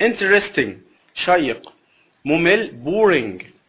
interesting. شيق ممل boring.